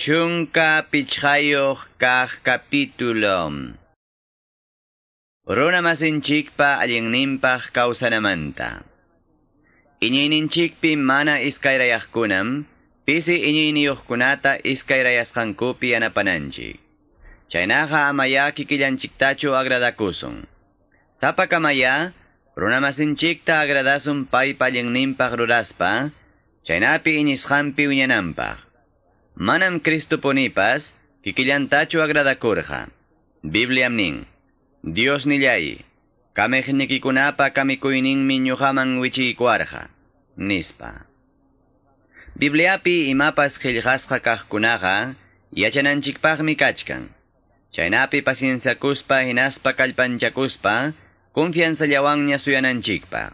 Chunka pichayuq kaq capítulo. Runa masinchikpa allinninpaq kawsanamanta. Iñiyninchikpi mana iskayrayaqkunam, pisi iñiyniyuqkunata iskayrayasqankupi anapananchik. Chaynaqa amaya kikillanchiktachu agradakusun. Sapakamaya, runa masinchikta agradasun paypa allinninpaq ruraspa, chaynapi iñisqanpi wiñanampaq. Manam Cristoponipas, kikillantachu agradakurqa. Bibliam nin, Dios nillay, kamejnikikunapa kamikuyninmi ñuqaman wichiykuarqa, nispa. Bibliapi imapas qillqasqa kaqkunaqa, yachananchikpaqmi kachkan. Chaynapi pasienciakuspa hinaspa kallpanchakuspa, confianzallawanña suyananchikpa.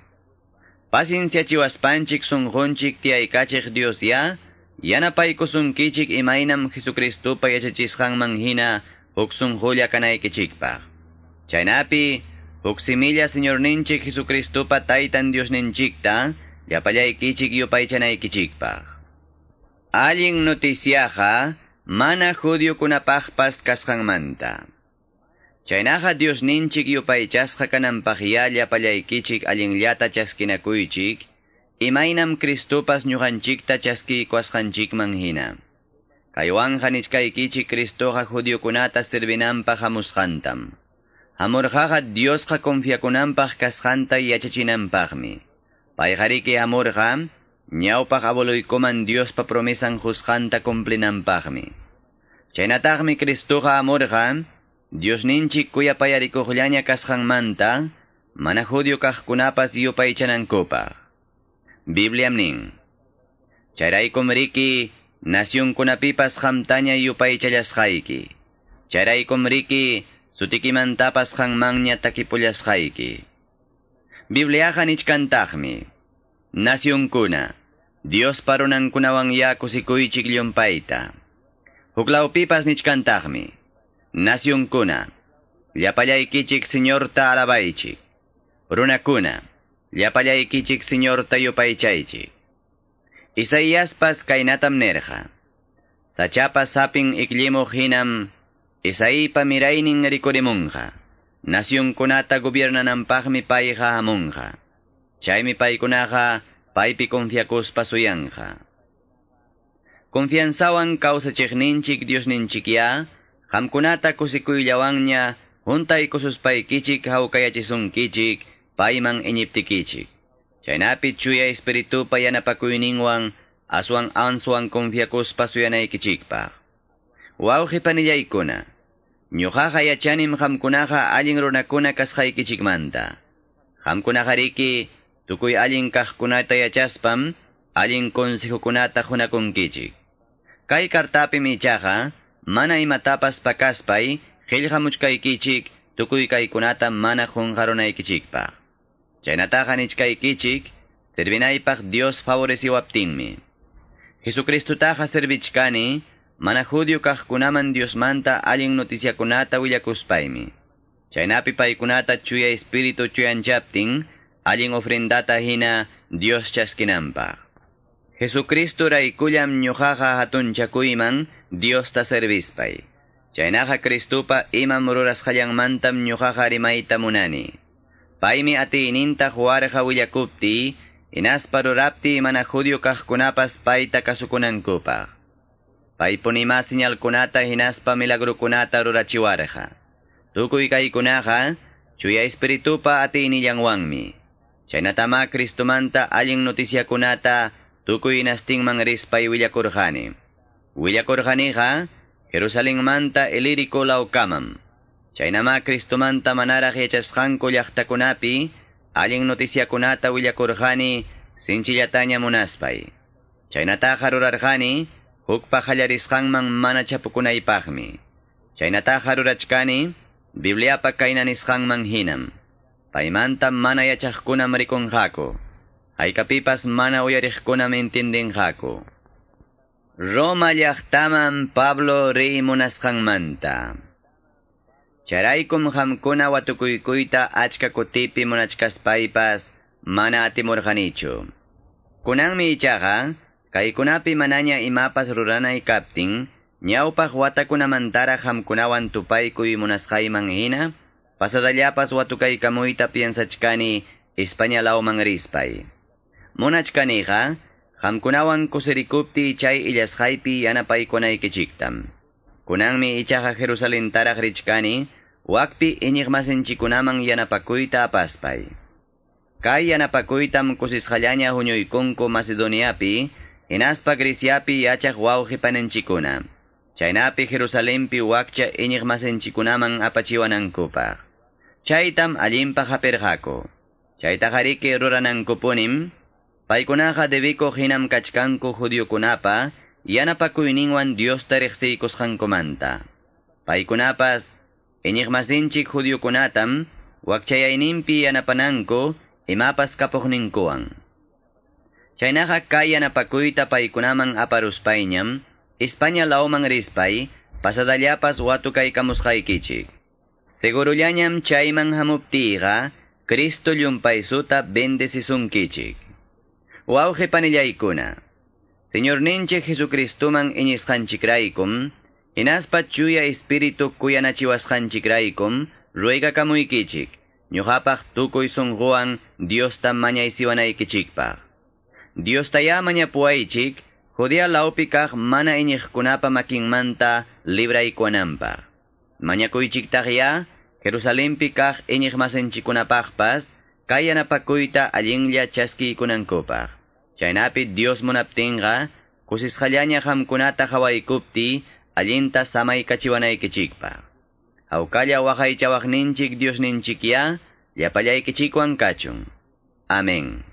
Pasienciachiwaspanchik sunqunchik tiyaykachik Dios ya, yanapaykusunkichik imaynam Jesucristupa yachachisqanman hina huk sunqulla kanaykichikpaq. Chaynapi, huk similla Señorninchik Jesucristupa taytan Diosninchikta llapallaykichik yupaychanaykichikpaq. Allin noticiaqa mana judiokunapaqpas kasqanmanta. Chaynaqa Diosninchik yupaychasqa kananpaq ya llapallaykichik allinllata chaskinakuychik, imaynam Kristupas ñuqanchikta chaskiykuasqanchikman hina. Kaywanqa nichkaykichik Kristoqa judiokunata sirvinanpaq hamusqantam. Hamurqaqa Diosqa confiakunanpaq kasqanta yachachinanpaqmi. Payqariki hamurqa, ñawpaq aboluykuman Diospa promesan husqanta cumplinanpaqmi. Chaynataqmi Kristoqa hamurqa, Diosninchik kuyapayarikuqllaña kasqanmanta, mana judio kaqkunapas yupaychanankupaq. Bibliam nin. Chayraykum riki, nasyunkunapipas hamtaña yupaychallasqayki. Chayraykum riki, sutikimantapas hanmanña takipullasqayki. Bibliaqa nichkantaqmi. Nasyunkuna, Dios parunankunawan yakusikuychik llumpayta. Huklawpipas nichkantaqmi. Nasyunkuna, llapallaykichik Señorta alabaychik. Runakuna, llapallaykichik Señorta yupaychaychik. Isaíaspas kaynatam nerja. Sachapas sapin iklimuq hinam, Isaipa miraynin rikurimunqa. Nasyunkunata gobiernananpaqmi payqa hamunqa. Chaymi paykunaqa paypi confiakuspa suyanqa. Confianzawan kawsachiqninchik Diosninchikya, hamkunata kusikuyllawanña huntay kususpaykichik hawkayachisunkichik, payman iñiptikichik. Chaynapi chuya espiritupa yanapakuyninwan aswan answan confiakuspa suyanaykichikpaq. Wawqi panillaykuna, ñuqaqa yachanim hamkunaqa allin runakuna kasqaykichikmanta. Hamkunaqa riki, tukuy allin kaqkunata yachaspam, allin konsejokunata hunakunkichik. Kay kartapi michaqa, mana imatapas pakaspay, qillqamuchkaykichik, tukuy kaykunata mana hunqarunaykichikpaq. Chaynataqa nichkaykichik, servinaypaq Dios favoreciwaptinmi. Jesucristutaqa servichkani, mana judio kaqkunaman Diosmanta allin noticiakunata willakuspaymi. Chaynapi paykunata chuya espiritu chuyanchaptin, allin ofrendata hina Dios chaskinanpaq. Jesucristo raykullam ñuqaqa hatunchakuyman Diosta servispay. Chaynaqa Kristupa imam rurasqallanmantam ñuqaqa rimayta munani. Paymi atiininta huarqa willakupti, inaspa rurapti mana judio kaqkunapas payta kasukunankupaq. Paypunima señalkunata hinaspa milagrukunata rurachiwarqa. Tukuy kaykunaqa, chuya espiritupa atiinillanwanmi. Chaynatama Kristumanta allin noticiakunata tukuy inastingman rispay willakurqani. Willakurqaniqa, Jerusalemmanta iliriko lawkamam. Chaynama Kristumanta manaraq yachasqanku llaqtakunapi, allin noticiakunata willakurqani sinchillataña munaspay. Chaynataqa rurarqani, hukpa qallarisqanman mana chapukunaypaqmi. Chaynataqa rurachkani, Bibliapa kaynanisqanman hinam. Paymanta mana yachaqkunam rikunqaku. Haykapipas mana uyariqkunam intindinqaku. Roma llaqtaman Pablo rey munasqanmanta. Charaykum hamkuna watukuykuyta achka kutipi munachkaspaypas mana atimurqanichu. Kunanmi ichaqa, kaykunapi manaña imapas ruranay kaptin, Ñawpaq watakunamantara hamkunawan tupaykuy munasqayman hina, pasadallapas watukaykamuyta piensachkani España lauman rispay. Munachkaniqa, hamkunawan kusirikupti chay illasqaypi yanapaykunaykichiktam. Kunanmi ichaqa Jerusalem taraq richkani, wakpi iñiqmasinchikunaman yanapakuyta apaspay. Kay yanapakuytam kusisqallaña huñuykunku Macedoniapi, hinaspa Greciapi yachaq wawqipananchikuna. Chaynapi Jerusalempi wakcha iñiqmasinchikunaman apachiwanankupaq. Chaytam allinpa hapirqaku. Chaytajariki ruranankupunim, paykunaqa debiko hinam kachkanku judiokunapa, yanapakuyninwan Dios tariqsiykusqankumanta. Paykunapas, iñiqmasinchik judiokunatam, wakchayayninpi yanapananku, imapas kapuqninkuwan. Chaynaqa kay yanapakuyta paykunaman aparuspayñam, España lauman rispay, pasadallapas watukay kamusqaykichik. Segurullañam chayman hamuptiiqa, Kristo llumpaysuta bendecisunkichik. Wauje panillaykuna. Señor ninche Jesucristuman iñisqanchikraykum, hinaspa chuya espiritu kuyanachiwasqanchikraykum, ruega kamuykichik, ñuqapaq tukuy sunquwan Diosta mañaysiwanaykichikpaq. Diosta ya mañapuaychik, Jodia laupikaq mana iñiqkunapa makinmanta libraykuananpaq. Mañakuychiktaq ya, Jerusalempi kaq iñiqmasinchikunapaqpas, kay yanapakuyta allinlla chaskiykunankupaq. Chaynapi Dios munaptinqa, kusisqallaña hamkunata hawaykupti, allinta dios Hawkalla waqaychawaqninchik Diosninchikia, llapallaykichikwan kachun. Amén.